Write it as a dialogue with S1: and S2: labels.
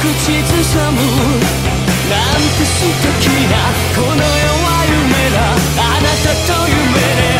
S1: 口ずさむ。なんて素敵なこの世は夢だ。あなたと夢で